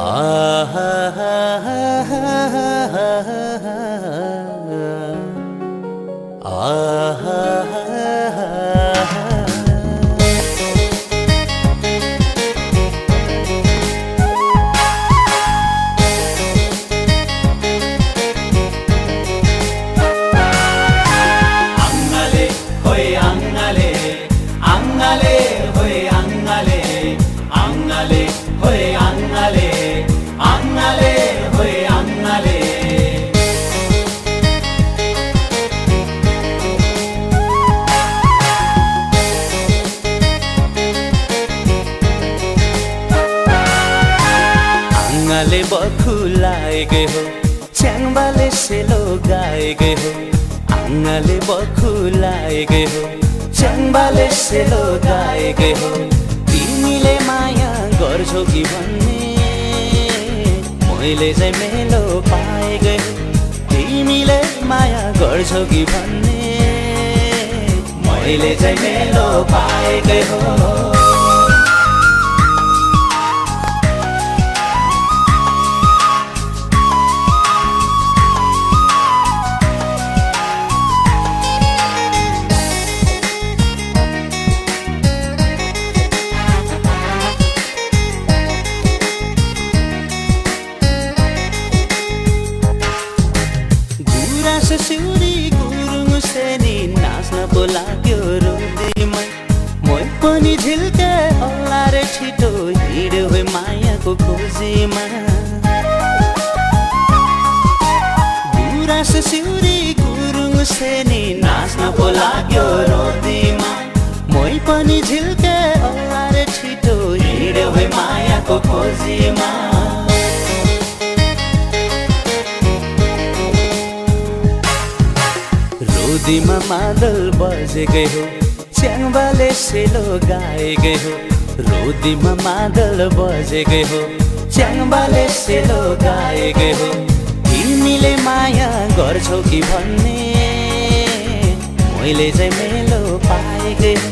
啊。आङ्गाले बखुलाएकै हो च्याङबाले सेलो गाएकै हो आङ्गाले बखुलाएकै हो च्याङबाले सेलो गाएकै हो तिमीले माया गर्छौ कि भन्ने? मैले चाहिँ मेलो पाएकै हो तिमीले माया गर्छौ कि भन्ने? मैले चाहिँ मेलो पाएकै हो सिउरी गुरुङ सेनी नाच्न पो लाग्यो रुदीमा मै पनि झिल्के हल्ला रे छिटो हिँड्यो हे मायाको खोजीमा गुराँस सिउरी गुरुङ सेनी नाच्न पो लाग्यो रोदीमा मै पनि झिल्के हल्ला रे छिटो हिँड्यो हे मायाको खोजीमा रोदीमा मादल बजेकै हो। च्याङबाले सेलो गाएकै हो। रोदीमा मादल बजेकै हो। च्याङबाले सेलो गाएकै हो। तिमीले माया गर्छौ कि भन्ने? मैले चाहिँ मेलो पाएकै हो।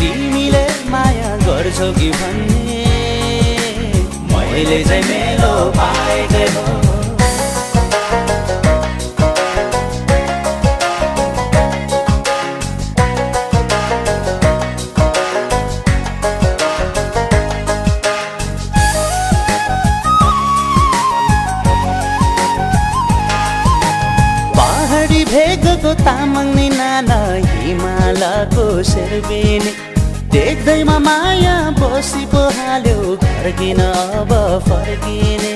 तिमीले माया गर्छौ कि भन्ने? मैले चाहिँ मेलो पाएकै हो। भेगको तामाङ नि नाना हिमालको शेर्बिनी देख्दैमा माया बसी पो हाल्यो फर्किन अब फर्किने।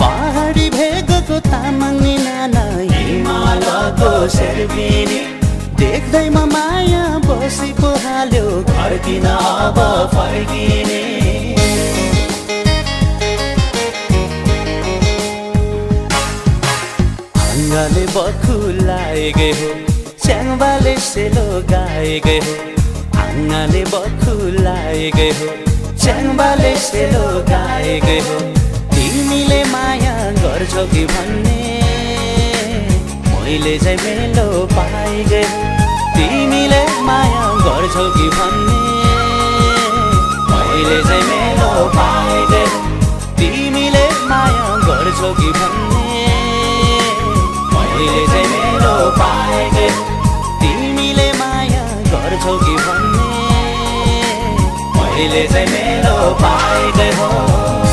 पहाडी भेगको तामाङ नि नाना हिमालको शेर्बिनी देख्दैमा माया बसी पो हाल्यो फर्किन अब फर्किने। आङ्गाले बखुलाएकै हो च्याङबाले सेलो गाएकै हो आङ्गाले बखुलाएकै हो च्याङबाले सेलो गाएकै हो तिमीले माया गर्छौ कि भन्ने? मैले चाहिँ मेलो पाएकै हो तिमीले माया गर्छौ कि भन्ने? तिमीले चाहिँ मेरो पाएकै हो।